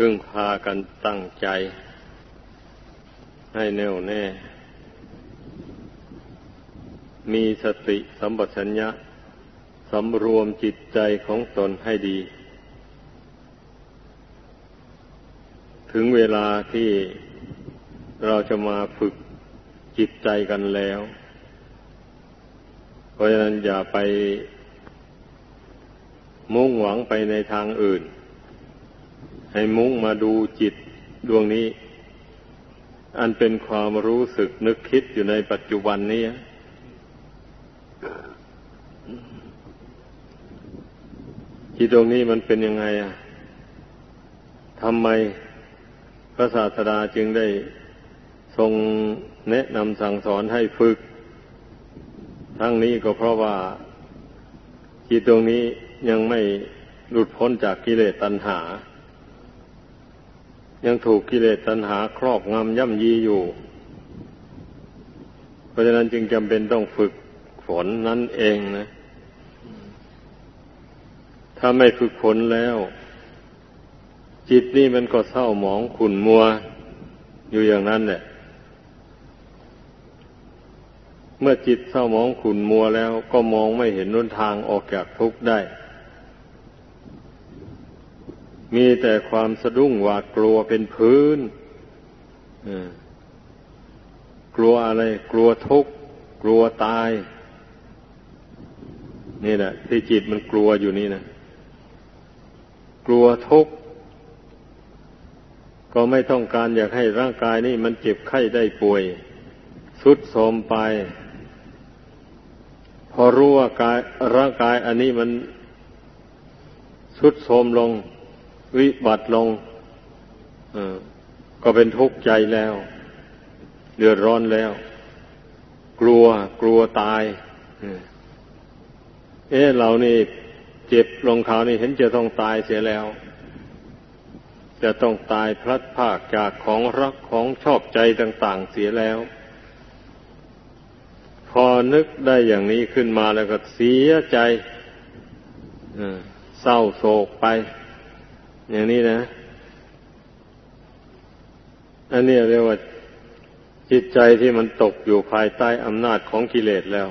พึ่งพากันตั้งใจ ให้แน่วแน่ มีสติสัมปชัญญะสำรวมจิตใจของตนให้ดี ถึงเวลาที่เราจะมาฝึกจิตใจกันแล้ว เพราะฉะนั้นอย่าไปมุ่งหวังไปในทางอื่น ให้มุ่งมาดูจิตดวงนี้ อันเป็นความรู้สึกนึกคิดอยู่ในปัจจุบันนี้จิตดวงนี้มันเป็นยังไงอะทำไมพระศาสดาจึงได้ทรงแนะนำสั่งสอนให้ฝึก ทั้งนี้ก็เพราะว่า จิตดวงนี้ยังไม่หลุดพ้นจากกิเลสตัณหา ยังถูกกิเลสตัณหาครอบงำย่ำยีอยู่ เพราะฉะนั้นจึงจำเป็นต้องฝึกฝนนั่นเองนะ ถ้าไม่ฝึกฝนแล้ว จิตนี่มันก็เศร้าหมองขุ่นมัว อยู่อย่างนั้นแหละ เมื่อจิตเศร้าหมองขุ่นมัวแล้ว ก็มองไม่เห็นนุนทางออกจากทุกข์ได้ มีแต่ความสะดุ้งหวาดกลัวเป็นพื้นกลัวอะไร กลัวทุกข์ กลัวตาย นี่แหละที่จิตมันกลัวอยู่นี่นะกลัวทุกข์ ก็ไม่ต้องการอยากให้ร่างกายนี่มันเจ็บไข้ได้ป่วย สุดโทมไป พอรู้ว่ากายร่างกายอันนี้มันสุดโทมลง วิบัติลงก็เป็นทุกข์ใจแล้ว เดือดร้อนแล้ว กลัวกลัวตายเอ๊ะเรานี่เจ็บลงเขานี่เห็นจะต้องตายเสียแล้ว จะต้องตายพลัดพากจากของรักของชอบใจต่าง ๆ เสียแล้ว พอนึกได้อย่างนี้ขึ้นมาแล้วก็เสียใจเศร้าโศกไป อย่างนี้นะ อันนี้เรียกว่าจิตใจที่มันตกอยู่ภายใต้อำนาจของกิเลสแล้ว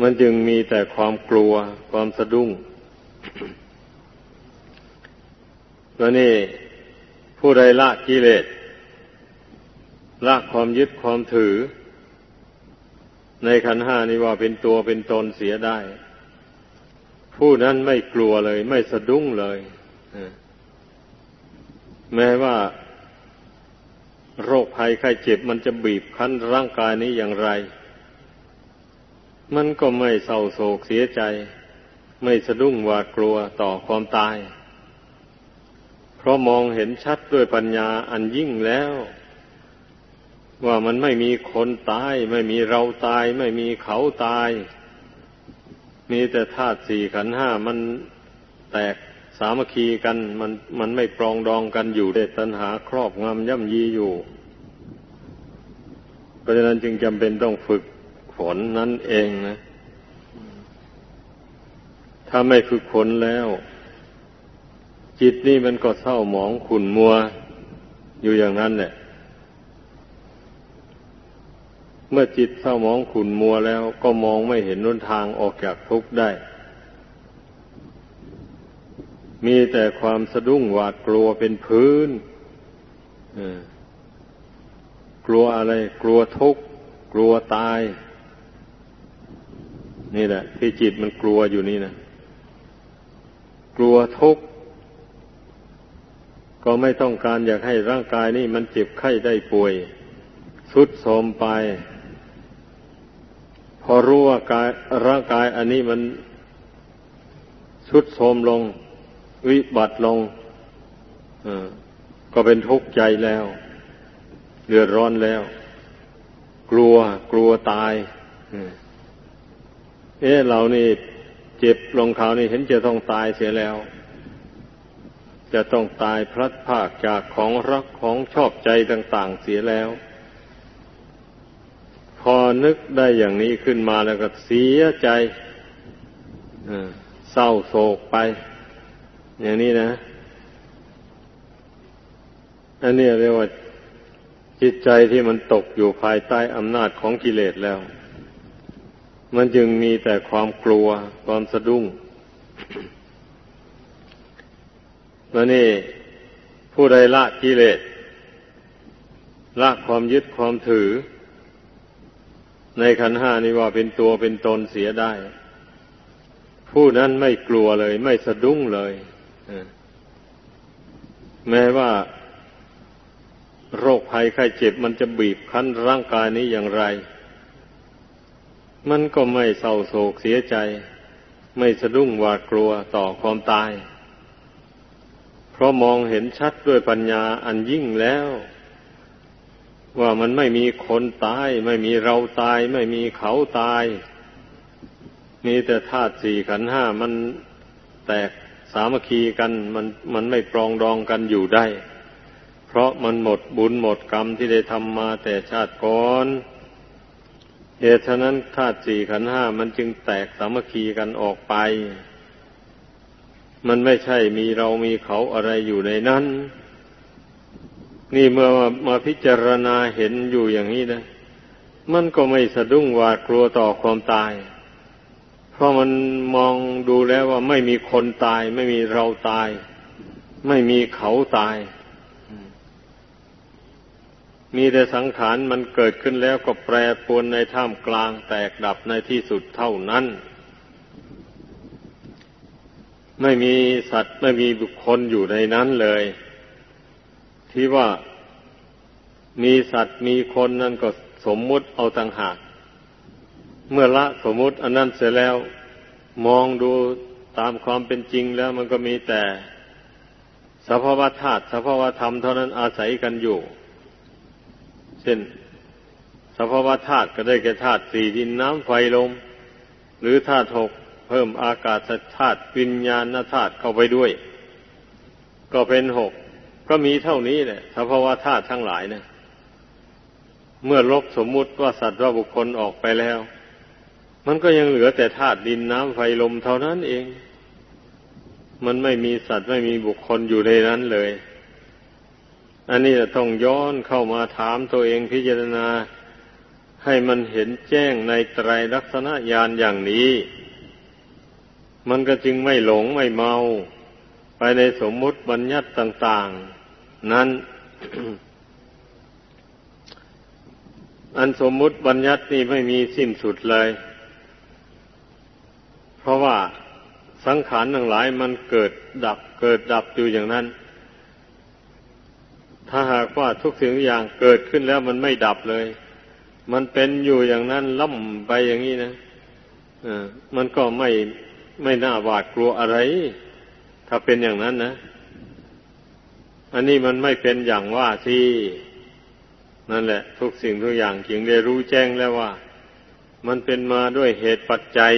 มันจึงมีแต่ความกลัวความสะดุ้งแล้วนี่ผู้ใดละกิเลสละความยึดความถือ ในขันห้านี้ว่าเป็นตัวเป็นตนเสียได้ ผู้นั้นไม่กลัวเลย ไม่สะดุ้งเลย แม้ว่า โรคภัยไข้เจ็บมันจะบีบคั้นร่างกายนี้อย่างไร มันก็ไม่เศร้าโศกเสียใจ ไม่สะดุ้งหวาดกลัวต่อความตาย เพราะมองเห็นชัดด้วยปัญญาอันยิ่งแล้ว ว่ามันไม่มีคนตาย ไม่มีเราตาย ไม่มีเขาตายมีแต่ธาตุสี่ขันห้ามันแตกามัคคีกันมันมันไม่ปรองดองกันอยู่เดตัณหาครอบงำย่ำยีอยู่เพราะฉะนั้นจึงจำเป็นต้องฝึกฝนนั่นเองนะ ถ้าไม่ฝึกฝนแล้ว จิตนี่มันก็เศร้าหมองขุ่นมัว อยู่อย่างนั้นแหละเมื่อจิตเศร้าหมองขุ่นมัวแล้ว ก็มองไม่เห็นนุนทางออกจากทุกข์ได้ มีแต่ความสะดุ้งหวาดกลัวเป็นพื้นกลัวอะไร กลัวทุกข์ กลัวตาย นี่แหละ ที่จิตมันกลัวอยู่นี่นะกลัวทุกข์ก็ไม่ต้องการอยากให้ร่างกายนี่มันเจ็บไข้ได้ป่วย สุดโทมไป พอรู้ว่ากายร่างกายอันนี้มันชุดโทมลง วิบัติลงก็เป็นทุกข์ใจแล้วเดือดร้อนแล้ว กลัวกลัวตายเอ๊ะเรานี่เจ็บลงเขานี่เห็นจะต้องตายเสียแล้ว จะต้องตายพลัดพากจากของรักของชอบใจต่าง ๆ เสียแล้ว พอนึกได้อย่างนี้ขึ้นมาแล้วก็เสียใจเศร้าโศกไป อย่างนี้นะ อันนี้เรียกว่าจิตใจที่มันตกอยู่ภายใต้อำนาจของกิเลสแล้ว มันจึงมีแต่ความกลัวความสะดุ้งแล้วนี่ผู้ใดละกิเลสละความยึดความถือ ในขันห้านี้ว่าเป็นตัวเป็นตนเสียได้ ผู้นั้นไม่กลัวเลย ไม่สะดุ้งเลย แม้ว่าโรคภัยไข้เจ็บมันจะบีบคั้นร่างกายนี้อย่างไร มันก็ไม่เศร้าโศกเสียใจ ไม่สะดุ้งหวาดกลัวต่อความตาย เพราะมองเห็นชัดด้วยปัญญาอันยิ่งแล้ว ว่ามันไม่มีคนตาย ไม่มีเราตาย ไม่มีเขาตาย มีแต่ธาตุสี่ขันห้ามันแตก สามัคคีกันมันมันไม่ปรองดองกันอยู่ได้ เพราะมันหมดบุญหมดกรรมที่ได้ทำมาแต่ชาติก่อนเหตุฉะนั้นธาตุสี่ขันห้ามันจึงแตกสามัคคีกันออกไป มันไม่ใช่มีเรามีเขาอะไรอยู่ในนั้น นี่เมื่อมามาพิจารณาเห็นอยู่อย่างนี้นะ มันก็ไม่สะดุ้งหวาดกลัวต่อความตาย ราะมันมองดูแล้วว่าไม่มีคนตาย ไม่มีเราตาย ไม่มีเขาตาย มีแต่สังขารมันเกิดขึ้นแล้วก็แปรปรวนในท่ามกลางแตกดับในที่สุดเท่านั้น ไม่มีสัตว์ไม่มีบุคคลอยู่ในนั้นเลย ที่ว่ามีสัตว์มีคนนั่นก็สมมุติเอาต่างหาก เมื่อละสมมุติอันนั้นเสร็จแล้ว มองดูตามความเป็นจริงแล้วมันก็มีแต่สภาวธาตุสภาวธรรมเท่านั้นอาศัยกันอยู่ เช่น สภาวธาตุก็ได้แก่ธาตุสี่ดินน้ำไฟลม หรือธาตุหกเพิ่มอากาศธาตุวิญญาณธาตุเข้าไปด้วย ก็เป็นหกก็มีเท่านี้แหละสภาวธาตุทั้งหลายเนะี่ยเมื่อลบสมมุติว่าสัตว์ว่าบุคคลออกไปแล้ว มันก็ยังเหลือแต่ธาตุดินน้ำไฟลมเท่านั้นเอง มันไม่มีสัตว์ไม่มีบุคคลอยู่ในนั้นเลย อันนี้จะต้องย้อนเข้ามาถามตัวเองพิจารณาให้มันเห็นแจ้งในไตรลักษณะญาณอย่างนี้ มันก็จึงไม่หลงไม่เมา ไปในสมมุติบัญญัติต่าง ๆ นั้น อันสมมุติบัญญัตินี่ไม่มีสิ้นสุดเลย เพราะว่าสังขารทั้งหลายมันเกิดดับเกิดดับอยู่อย่างนั้น ถ้าหากว่าทุกสิ่งทุกอย่างเกิดขึ้นแล้วมันไม่ดับเลย มันเป็นอยู่อย่างนั้นล่ำไปอย่างนี้นะอ่ามันก็ไม่ไม่น่าหวาดกลัวอะไร ถ้าเป็นอย่างนั้นนะ อันนี้มันไม่เป็นอย่างว่าที่นั่นแหละ ทุกสิ่งทุกอย่างจึงได้รู้แจ้งแล้วว่า มันเป็นมาด้วยเหตุปัจจัย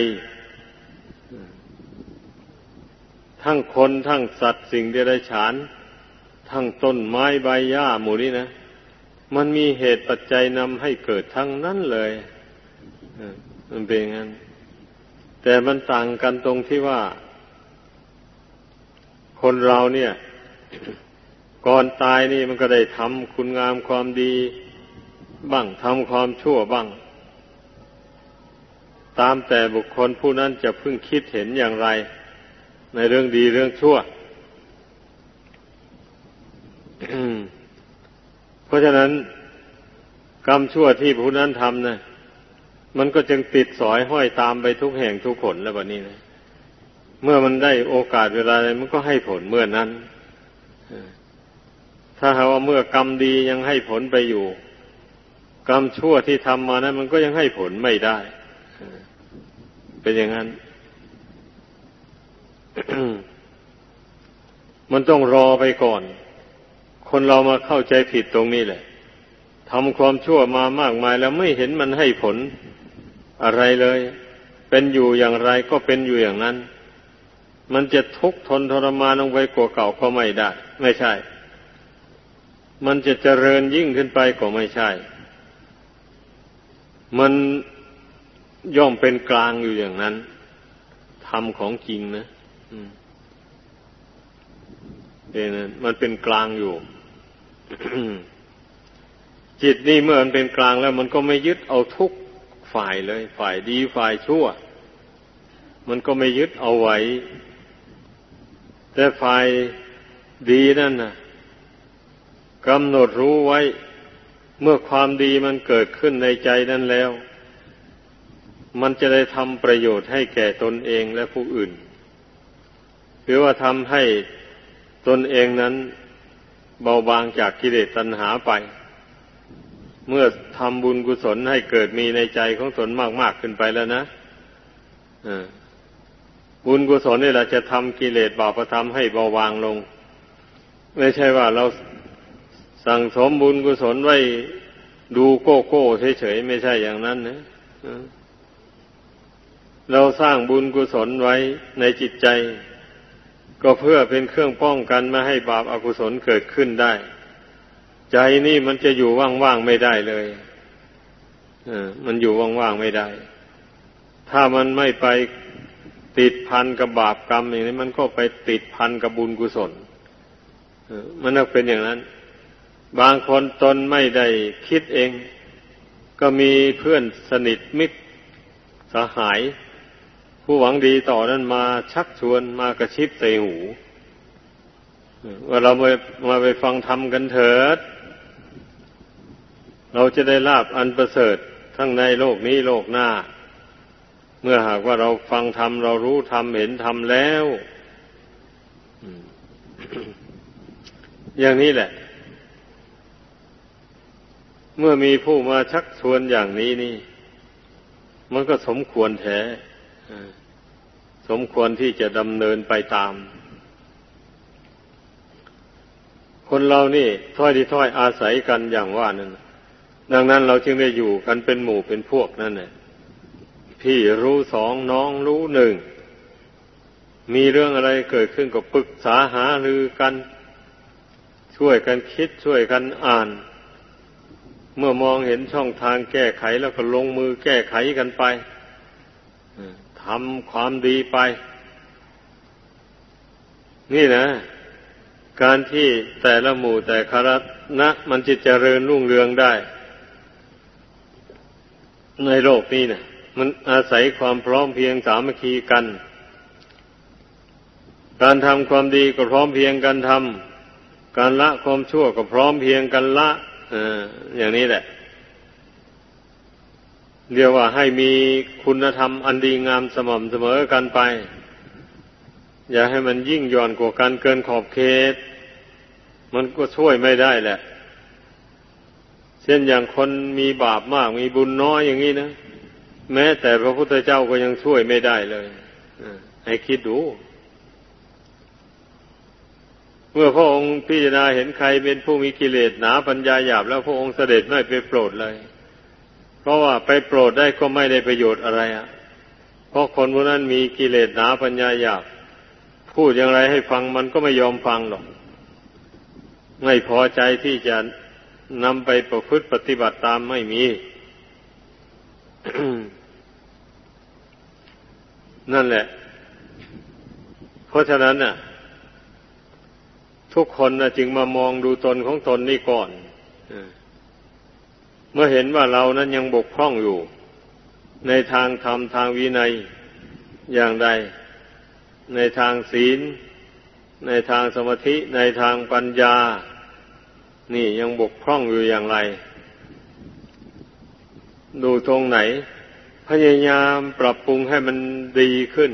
ทั้งคนทั้งสัตว์สิ่งเดรัจฉาน ทั้งต้นไม้ใบหญ้าหมู่นี้นะ มันมีเหตุปัจจัยนำให้เกิดทั้งนั้นเลยมันเป็นงั้น แต่มันต่างกันตรงที่ว่า คนเราเนี่ย ก่อนตายนี่มันก็ได้ทำคุณงามความดีบ้างทำความชั่วบ้าง ตามแต่บุคคลผู้นั้นจะพึ่งคิดเห็นอย่างไร ในเรื่องดีเรื่องชั่ว เพราะฉะนั้น กรรมชั่วที่ผู้นั้นทำนะมันก็จึงติดสอยห้อยตามไปทุกแห่งทุกคนแล้วแบบนี้นะเมื่อมันได้โอกาสเวลาอะไรมันก็ให้ผลเมื่อนั้นถ้าหาว่าเมื่อกรรมดียังให้ผลไปอยู่ กรรมชั่วที่ทำมานะั้น มันก็ยังให้ผลไม่ได้ เป็นอย่างนั้น มันต้องรอไปก่อน คนเรามาเข้าใจผิดตรงนี้แหละทำความชั่วมามากมายแล้วไม่เห็นมันให้ผลอะไรเลย เป็นอยู่อย่างไรก็เป็นอยู่อย่างนั้น มันจะทุกข์ทนทรมานลงไปกว่าเก่าก็ไม่ได้ ไม่ใช่ มันจะเจริญยิ่งขึ้นไปก็ไม่ใช่ มันย่อมเป็นกลางอยู่อย่างนั้นทำของจริงนะ เอ็นมันเป็นกลางอยู่ จิตนี่เมื่อมันเป็นกลางแล้ว มันก็ไม่ยึดเอาทุกฝ่ายเลย ฝ่ายดีฝ่ายชั่ว มันก็ไม่ยึดเอาไว้ แต่ฝ่ายดีนั่นนะกำหนดรู้ไว้ เมื่อความดีมันเกิดขึ้นในใจนั้นแล้ว มันจะได้ทำประโยชน์ให้แก่ตนเองและผู้อื่น หรือว่าทำให้ตนเองนั้นเบาบางจากกิเลสตัณหาไป เมื่อทำบุญกุศลให้เกิดมีในใจของตนมาก ๆ ขึ้นไปแล้วนะบุญกุศลนี่แหละจะทำกิเลสบาปธรรมให้เบาบางลง ไม่ใช่ว่าเราสั่งสมบุญกุศลไว้ดูโก้โก้เฉยๆไม่ใช่อย่างนั้นนะเราสร้างบุญกุศลไว้ในจิตใจ ก็เพื่อเป็นเครื่องป้องกันไม่ให้บาปอากุศลเกิดขึ้นได้ ใจนี่มันจะอยู่ว่างๆไม่ได้เลยอมันอยู่ว่างๆไม่ได้ ถ้ามันไม่ไปติดพันกับบาปกรรมอย่างนี้มันก็ไปติดพันกับบุญกุศลมันต้องเป็นอย่างนั้น บางคนตนไม่ได้คิดเอง ก็มีเพื่อนสนิทมิตรสหาย ผู้หวังดีต่อนั้นมาชักชวนมากระชิบใส่หูว่าเรามามาไปฟังธรรมกันเถิด เราจะได้ลาบอันประเสริฐทั้งในโลกนี้โลกหน้า เมื่อหากว่าเราฟังธรรมเรารู้ธรรมเห็นธรรมแล้วอย่างนี้แหละ เมื่อมีผู้มาชักชวนอย่างนี้นี่ มันก็สมควรแท้ สมควรที่จะดำเนินไปตาม คนเรานี่ถ้อยที่ถ้อยอาศัยกันอย่างว่านั่นดังนั้นเราจึงได้อยู่กันเป็นหมู่เป็นพวกนั่นแหละพี่รู้สองน้องรู้หนึ่ง มีเรื่องอะไรเกิดขึ้นก็ปรึกษาหารือกัน ช่วยกันคิดช่วยกันอ่าน เมื่อมองเห็นช่องทางแก้ไขแล้วก็ลงมือแก้ไขกันไป ทำความดีไป นี่นะ การที่แต่ละหมู่แต่คณะนะมันจะเจริญรุ่งเรืองได้ ในโลกนี้นะมันอาศัยความพร้อมเพียงสามัคคีกัน การทำความดีก็พร้อมเพียงกันทำการละความชั่วก็พร้อมเพียงกันละออย่างนี้แหละ เรียกว่าให้มีคุณธรรมอันดีงามสม่ำเสมอกันไป อย่าให้มันยิ่งย่อนกว่ากันเกินขอบเขต มันก็ช่วยไม่ได้แหละ เช่นอย่างคนมีบาปมากมีบุญน้อยอย่างนี้นะ แม้แต่พระพุทธเจ้าก็ยังช่วยไม่ได้เลยให้คิดดู เมื่อพระองค์พิจารณาเห็นใครเป็นผู้มีกิเลสหนาปัญญาหยาบแล้วพระองค์เสด็จไม่ไปโปรดเลย เพราะว่าไปโปรดได้ก็ไม่ได้ประโยชน์อะไรอะ เพราะคนพวกนั้นมีกิเลสหนาปัญญาหยาบพูดอย่างไรให้ฟังมันก็ไม่ยอมฟังหรอก ไม่พอใจที่จะนำไปประพฤติปฏิบัติตามไม่มี นั่นแหละ เพราะฉะนั้นน่ะ ทุกคนนะจึงมามองดูตนของตนนี่ก่อน เมื่อเห็นว่าเรานั้นยังบกพร่องอยู่ ในทางธรรมทางวินัยอย่างใด ในทางศีล ในทางสมาธิ ในทางปัญญา นี่ยังบกพร่องอยู่อย่างไร ดูตรงไหน พยายามปรับปรุงให้มันดีขึ้น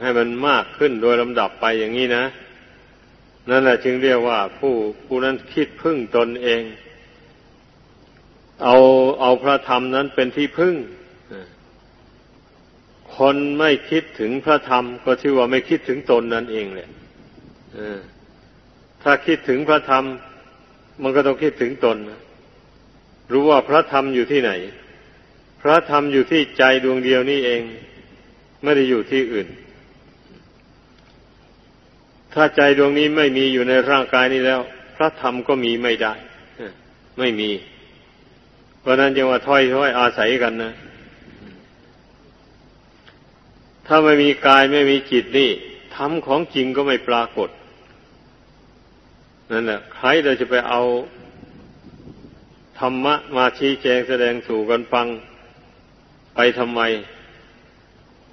ให้มันมากขึ้นโดยลำดับไปอย่างนี้นะ นั่นแหละจึงเรียกว่าผู้ผู้นั้นคิดพึ่งตนเอง เอาเอาพระธรรมนั้นเป็นที่พึ่ง คนไม่คิดถึงพระธรรม ก็ชื่อว่าไม่คิดถึงตนนั่นเองแหละถ้าคิดถึงพระธรรม มันก็ต้องคิดถึงตน รู้ว่าพระธรรมอยู่ที่ไหน พระธรรมอยู่ที่ใจดวงเดียวนี่เอง ไม่ได้อยู่ที่อื่น ถ้าใจดวงนี้ไม่มีอยู่ในร่างกายนี้แล้ว พระธรรมก็มีไม่ได้ ไม่มี เพราะนั้นจึงว่าถ้อยถ้อยอาศัยกันนะ ถ้าไม่มีกายไม่มีจิตนี่ทำของจริงก็ไม่ปรากฏ นั่นแหละใครเราจะไปเอาธรรมะมาชี้แจงแสดงสู่กันฟังไปทำไม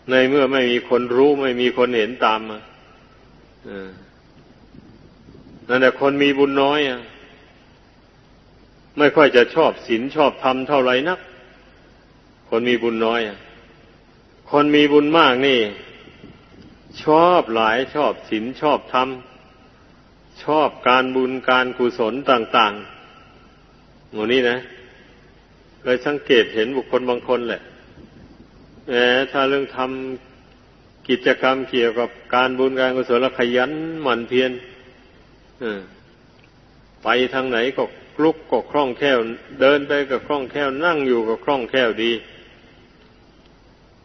ในเมื่อไม่มีคนรู้ไม่มีคนเห็นตามมานั่นแหละคนมีบุญน้อยอะ ไม่ค่อยจะชอบศีลชอบธรรมเท่าไหร่นัก คนมีบุญน้อย คนมีบุญมากนี่ ชอบหลายชอบศีลชอบธรรม ชอบการบุญการกุศลต่างๆหมดนี้นะเลยสังเกตเห็นบุคคลบางคนแหละแหมถ้าเรื่องทำกิจกรรมเกี่ยวกับการบุญการกุศลขยันหมั่นเพียรไปทางไหนก็ ลุกก็คล่องแคล่ว เดินไปก็คล่องแคล่ว นั่งอยู่ก็คล่องแคล่วดี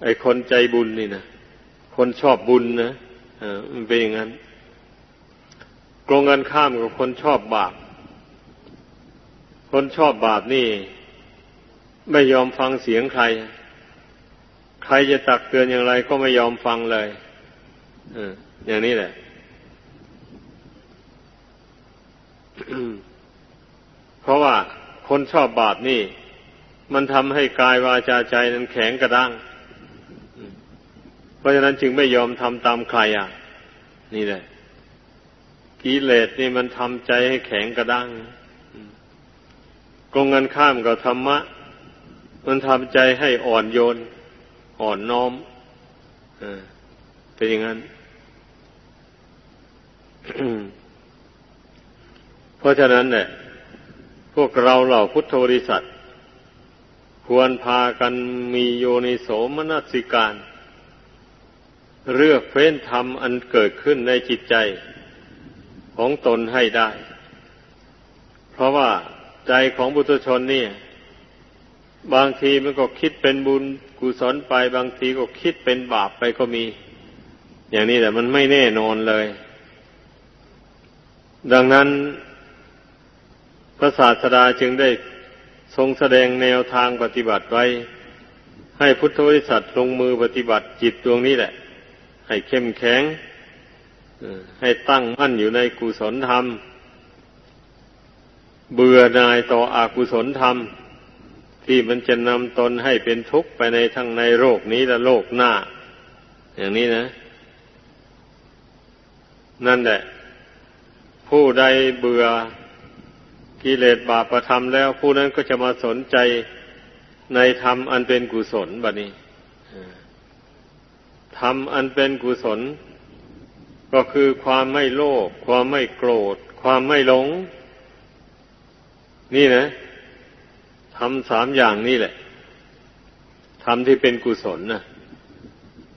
ไอคนใจบุญนี่นะคนชอบบุญนะอ่ามันเป็นอย่างนั้นกรงกันข้ามกับคนชอบบาป คนชอบบาปนี่ ไม่ยอมฟังเสียงใคร ใครจะตักเตือนอย่างไรก็ไม่ยอมฟังเลยอย่างนี้แหละ เพราะว่าคนชอบบาปนี่ มันทำให้กายวาจาใจนั้นแข็งกระด้าง เพราะฉะนั้นจึงไม่ยอมทำตามใครอะ นี่แหละกิเลสนี่มันทำใจให้แข็งกระด้างกงกันข้ามกับธรรมะ มันทำใจให้อ่อนโยน อ่อนน้อมเป็นอย่างนั้น เพราะฉะนั้นเนี่ย พวกเราเหล่าพุทธบริษัท ควรพากันมีโยนิโสมนสิการ เลือกเฟ้นธรรมอันเกิดขึ้นในจิตใจของตนให้ได้ เพราะว่าใจของบุตรชนเนี่ย บางทีมันก็คิดเป็นบุญกุศลไปบางทีก็คิดเป็นบาปไปก็มี อย่างนี้แต่มันไม่แน่นอนเลย ดังนั้น ระศาสดาจึงได้ทรงแสดงแนวทางปฏิบัติไว้ ให้พุทธบริษัทลงมือปฏิบัติจิตดวงนี้แหละ ให้เข้มแข็งให้ตั้งมั่นอยู่ในกุศลธรรม เบื่อหน่ายต่ออกุศลธรรม ที่มันจะนำตนให้เป็นทุกข์ไปในทั้งในโลกนี้และโลกหน้า อย่างนี้นะ นั่นแหละ ผู้ใดเบื่อ กิเลสบาปประทำแล้วผู้นั้นก็จะมาสนใจในธรรมอันเป็นกุศลบัดนี้ธรรมอันเป็นกุศล ก็คือความไม่โลภความไม่โกรธ ความไม่หลง นี่นะทำสามอย่างนี่แหละทำที่เป็นกุศลนะ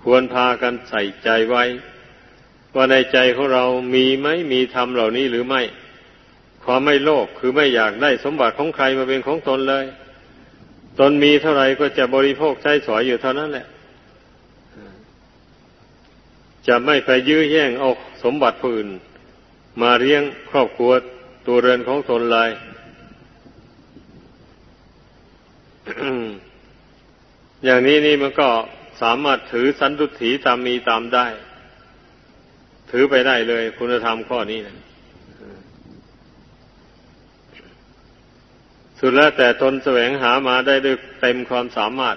ควรพากันใส่ใจไว้ ว่าในใจของเรามีไหมมีธรรมเหล่านี้หรือไม่ ความไม่โลภคือไม่อยากได้สมบัติของใครมาเป็นของตนเลย ตนมีเท่าไหร่ก็จะบริโภคใช้สอยอยู่เท่านั้นแหละ จะไม่ไปยื้อแย่งเอาสมบัติอื่น มาเลี้ยงครอบครัวตัวเรือนของตนเลยอย่างนี้นี่มันก็สามารถถือสันตุถีตามมีตามได้ ถือไปได้เลยคุณธรรมข้อนี้นะ สุดแล้วแต่ตนแสวงหามาได้ด้วยเต็มความสามารถ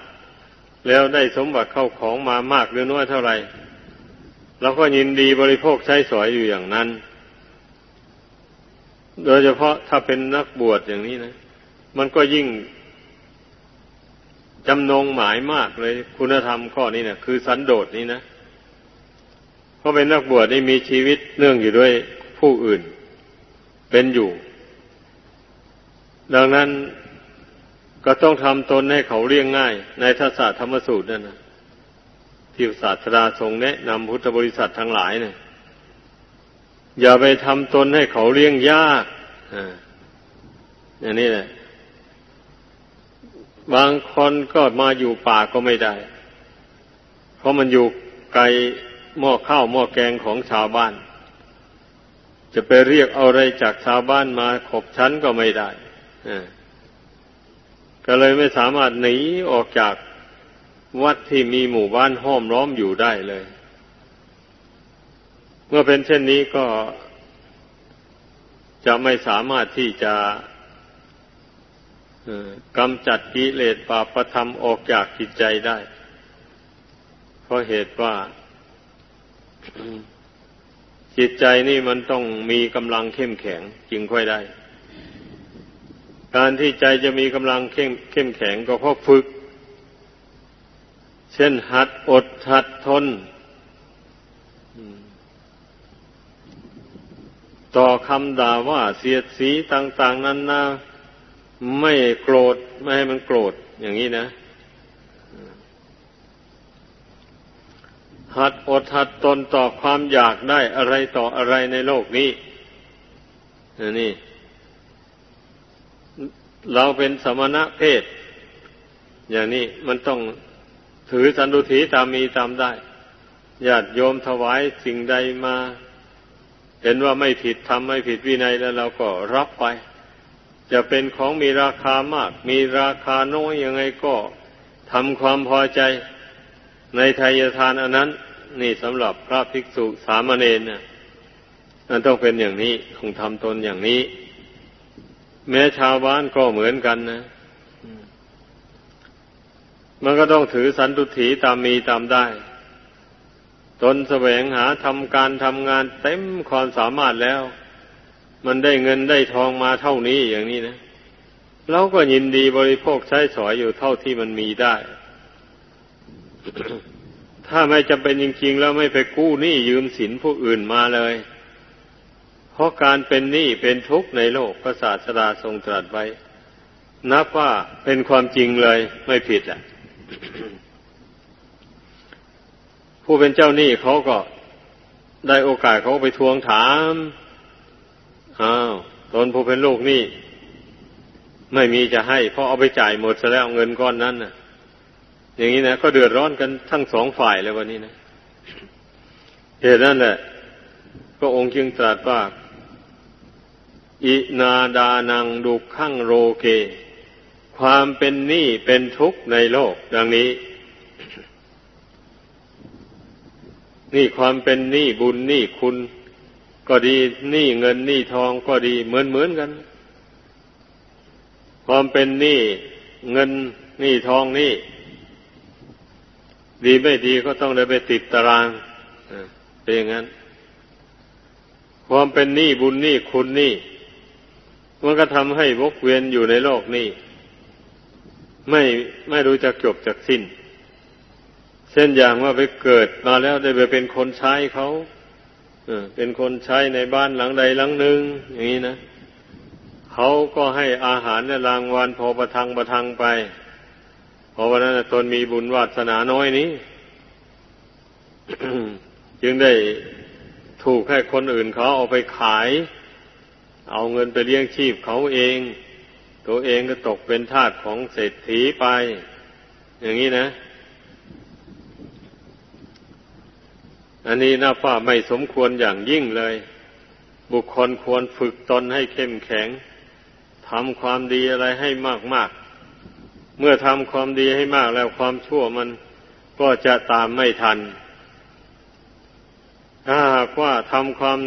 แล้วได้สมบัติเข้าของมามากหรือน้อยเท่าไหร่เราก็ยินดีบริโภคใช้สอยอยู่อย่างนั้น โดยเฉพาะถ้าเป็นนักบวชอย่างนี้นะ มันก็ยิ่งจำนงหมายมากเลย คุณธรรมข้อนี้เนะคือสันโดษนี้นะเพราะเป็นนักบวชนี่มีชีวิตเนื่องอยู่ด้วยผู้อื่น เป็นอยู่ ดังนั้นก็ต้องทำตนให้เขาเรียงง่าย ในทศธรรมสูตรนั่นนะที่ศาสดาทรงแนะนำพุทธบริษัททั้งหลายเนี่ยอย่าไปทำตนให้เขาเลี้ยงยากอย่างนี้แหละ บางคนก็มาอยู่ป่าก็ไม่ได้ เพราะมันอยู่ไกลหม้อข้าวหม้อแกงของชาวบ้าน จะไปเรียกเอาอะไรจากชาวบ้านมาขบชั้นก็ไม่ได้ ก็เลยไม่สามารถหนีออกจากวัดที่มีหมู่บ้านห้อมล้อมอยู่ได้เลย เมื่อเป็นเช่นนี้ก็จะไม่สามารถที่จะกำจัดกิเลสปาประธรรมออกจากจิตใจได้ เพราะเหตุว่า จิตใจนี่มันต้องมีกำลังเข้มแข็งจึงค่อยได้ การที่ใจจะมีกำลังเข้มเข้มแข็งก็เพราะฝึก เช่นหัดอดหัดทน ต่อคำด่าว่าเสียดสีต่าง ๆ นั้นนาไม่โกรธ ไม่ให้มันโกรธอย่างนี้นะ หัดอดหัดตนต่อความอยากได้อะไรต่ออะไรในโลกนี้นี่ เราเป็นสมณะเพศ อย่างนี้มันต้องถือสันตุถีตามมีตามได้ญาติโยมถวายสิ่งใดมา เห็นว่าไม่ผิดทำไม่ผิดวินัยแล้วเราก็รับไป จะเป็นของมีราคามาก มีราคาน้อยยังไงก็ทำความพอใจในทายทานอันนั้น นี่สำหรับพระภิกษุสามเณรเนี่ยมันต้องเป็นอย่างนี้คงทำตนอย่างนี้ แม้ชาวบ้านก็เหมือนกันนะมันก็ต้องถือสันตุถีตามมีตามได้ ตนแสวงหาทำการทำงานเต็มความสามารถแล้ว มันได้เงินได้ทองมาเท่านี้อย่างนี้นะเราก็ยินดีบริโภคใช้สอยอยู่เท่าที่มันมีได้ ถ้าไม่จำเป็นจริงๆ แล้วไม่ไปกู้หนี้ยืมสินผู้อื่นมาเลย ราะการเป็นหนี้เป็นทุกข์ในโลกพระศาสดาทรงตรัสไว้ นับว่าเป็นความจริงเลยไม่ผิดอะ ผู้เป็นเจ้าหนี้เขาก็ได้โอกาสเขาไปทวงถามอ้าวตนผู้เป็นลูกนี่ไม่มีจะให้ เพราะเอาไปจ่ายหมดซะแล้วเงินก้อนนั้นน่ะ อย่างนี้นะก็เดือดร้อนกันทั้งสองฝ่ายเลยวันนี้นะเหตุนั้นแหละก็องค์จึงตรัสว่า อินาดานังดุขังโรเก ความเป็นหนี้เป็นทุกข์ในโลก ดังนี้ นี่ความเป็นหนี้บุญหนี้คุณ ก็ดีหนี้เงินหนี้ทองก็ดีเหมือนเหมือนกัน ความเป็นหนี้เงินหนี้ทองนี่ ดีไม่ดีก็ต้องได้ไปติดตารางเป็นอย่างนั้น ความเป็นหนี้บุญหนี้คุณหนี้ มันก็ทำให้วกเวียนอยู่ในโลกนี้ ไม่ไม่รู้จักจบจากสิ้น เช่นอย่างว่าไปเกิดมาแล้วได้ไปเป็นคนใช้เขาเป็นคนใช้ในบ้านหลังใดหลังหนึ่งอย่างนี้นะเขาก็ให้อาหารในรางวัลพอประทังประทังไปเพราะวันนั้นตนมีบุญวาสนาน้อยนี้จึงได้ถูกให้คนอื่นเขาเอาไปขาย เอาเงินไปเลี้ยงชีพเขาเอง ตัวเองก็ตกเป็นทาสของเศรษฐีไป อย่างนี้นะ อันนี้น่าว่าไม่สมควรอย่างยิ่งเลย บุคคลควรฝึกตนให้เข้มแข็งทำความดีอะไรให้มากมากเมื่อทำความดีให้มากแล้วความชั่วมันก็จะตามไม่ทัน ถ้าหากว่าทำความ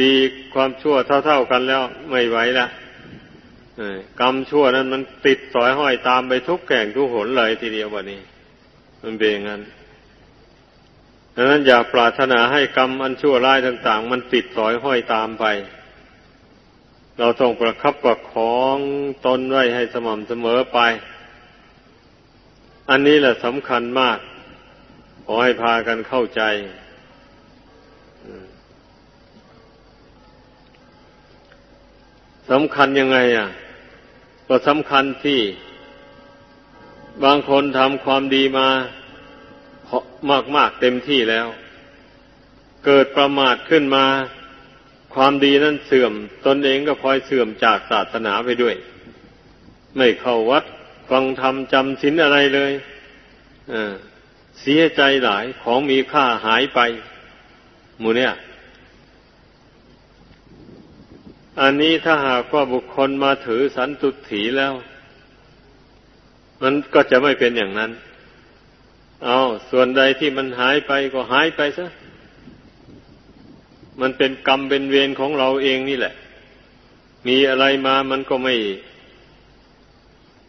ดีความชั่วเท่าๆกันแล้วไม่ไหวละกรรมชั่วนั้นมันติดสอยห้อยตามไปทุกแก่งทุกหนเลยทีเดียววันนี้ มันเป็นอย่างนั้นดังนั้นอย่าปรารถนาให้กรรมอันชั่วร้ายต่าง ๆ มันติดสอยห้อยตามไป เราต้องประคับประคองตนไว้ให้สม่ำเสมอไป อันนี้แหละสำคัญมาก ขอให้พากันเข้าใจ สำคัญยังไงอะ ก็สำคัญที่ บางคนทำความดีมามากมากเต็มที่แล้ว เกิดประมาทขึ้นมา ความดีนั้นเสื่อม ตนเองก็พลอยเสื่อมจากศาสนาไปด้วย ไม่เข้าวัดฟังธรรมจำศีลอะไรเลยเสียใจหลายของมีค่าหายไปหมูเนี่ย อันนี้ถ้าหากว่าบุคคลมาถือสันตุถีแล้ว มันก็จะไม่เป็นอย่างนั้น เอาส่วนใดที่มันหายไปก็หายไปซะ มันเป็นกรรมเป็นเวรของเราเองนี่แหละ มีอะไรมามันก็ไม่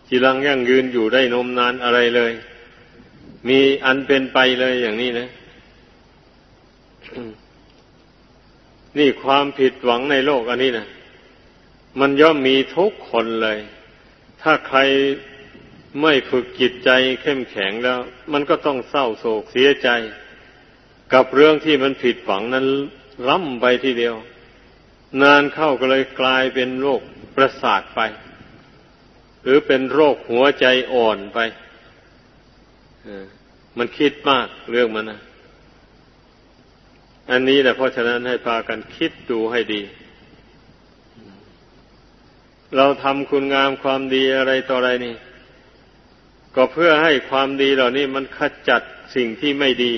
จีรังยั่งยืนอยู่ได้นมนานอะไรเลย มีอันเป็นไปเลยอย่างนี้นะ นี่ความผิดหวังในโลกอันนี้นะมันย่อมมีทุกคนเลย ถ้าใครไม่ฝึกจิตใจเข้มแข็งแล้ว มันก็ต้องเศร้าโศกเสียใจ กับเรื่องที่มันผิดหวังนั้นร่ำไปทีเดียว นานเข้าก็เลยกลายเป็นโรคประสาทไป หรือเป็นโรคหัวใจอ่อนไปมันคิดมากเรื่องมันนะ อันนี้แหละเพราะฉะนั้นให้พากันคิดดูให้ดี เราทำคุณงามความดีอะไรต่ออะไรนี่ ก็เพื่อให้ความดีเหล่านี้มันขจัดสิ่งที่ไม่ดี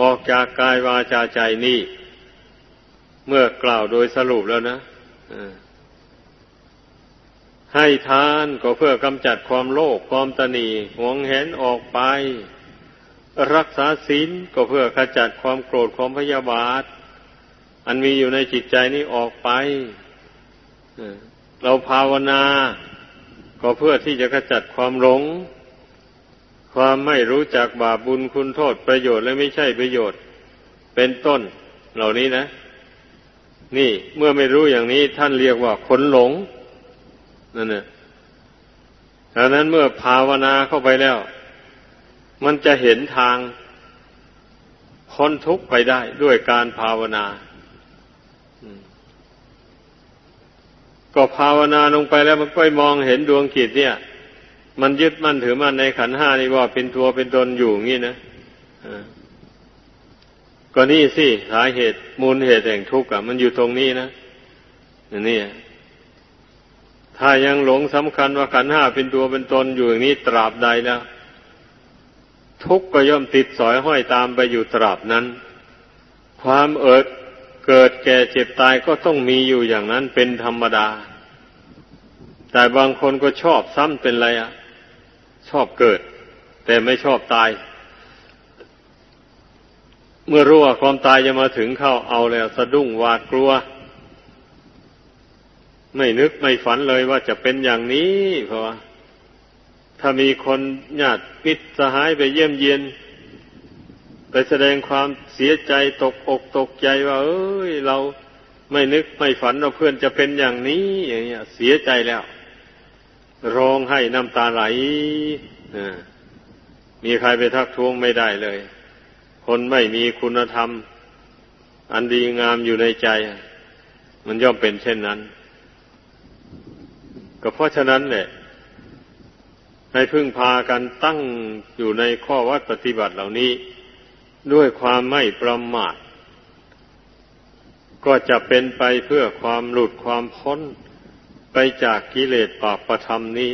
ออกจากกายวาจาใจนี่ เมื่อกล่าวโดยสรุปแล้วนะให้ทานก็เพื่อกำจัดความโลภความตนีหวงแหนออกไป รักษาศีลก็เพื่อขจัดความโกรธความพยาบาท อันมีอยู่ในจิตใจนี้ออกไป เราภาวนาก็เพื่อที่จะขจัดความหลง ความไม่รู้จักบาปบุญคุณโทษประโยชน์และไม่ใช่ประโยชน์ เป็นต้นเหล่านี้นะ นี่เมื่อไม่รู้อย่างนี้ท่านเรียกว่าคนหลงนั่นน่ะดังนั้นเมื่อภาวนาเข้าไปแล้ว มันจะเห็นทางพ้นทุกข์ไปได้ด้วยการภาวนา ก็ภาวนาลงไปแล้วมันก็มองเห็นดวงกิจเนี่ย มันยึดมั่นถือมั่นในขันห้านี่ว่าเป็นตัวเป็นตนอยู่งี้นะก็นี่สิสาเหตุมูลเหตุแห่งทุกข์อะ มันอยู่ตรงนี้นะนี่ถ้ายังหลงสำคัญว่าขันห้าเป็นตัวเป็นตนอยู่อย่างนี้ตราบใดแล้ว ทุกข์ก็ย่อมติดสอยห้อยตามไปอยู่ตราบนั้น ความเอิดเกิดแก่เจ็บตายก็ต้องมีอยู่อย่างนั้นเป็นธรรมดา แต่บางคนก็ชอบซ้ำเป็นไรอะชอบเกิด แต่ไม่ชอบตาย เมื่อรู้ว่าความตายจะมาถึงเข้าเอาแล้ว สะดุ้งหวาดกลัว ไม่นึกไม่ฝันเลยว่าจะเป็นอย่างนี้เพราะว่า ถ้ามีคนญาติมิตรสหายไปเยี่ยมเยียน ไปแสดงความเสียใจตกอกตกใจว่า เอ้ย เราไม่นึกไม่ฝันว่าเพื่อนจะเป็นอย่างนี้อย่างเงี้ย เสียใจแล้ว ร้องให้น้ำตาไหลมีใครไปทักท้วงไม่ได้เลย คนไม่มีคุณธรรม อันดีงามอยู่ในใจ มันย่อมเป็นเช่นนั้น ก็เพราะฉะนั้นแหละ ให้พึ่งพากันตั้งอยู่ในข้อวัดปฏิบัติเหล่านี้ ด้วยความไม่ประมาท ก็จะเป็นไปเพื่อความหลุดความพ้นไปจากกิเลสปาประธรรมนี้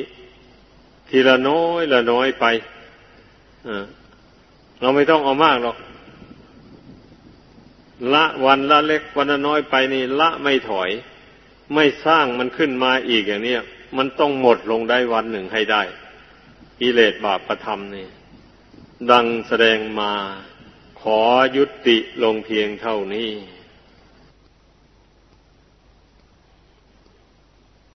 ทีละน้อยละน้อยไปเราไม่ต้องเอามากหรอก ละวันละเล็กวันละน้อยไปนี่ ละไม่ถอย ไม่สร้างมันขึ้นมาอีกอย่างนี้มันต้องหมดลงได้วันหนึ่งให้ได้ กิเลสบาปประธรรมนี่ดังแสดงมาขอยุติลงเพียงเท่านี้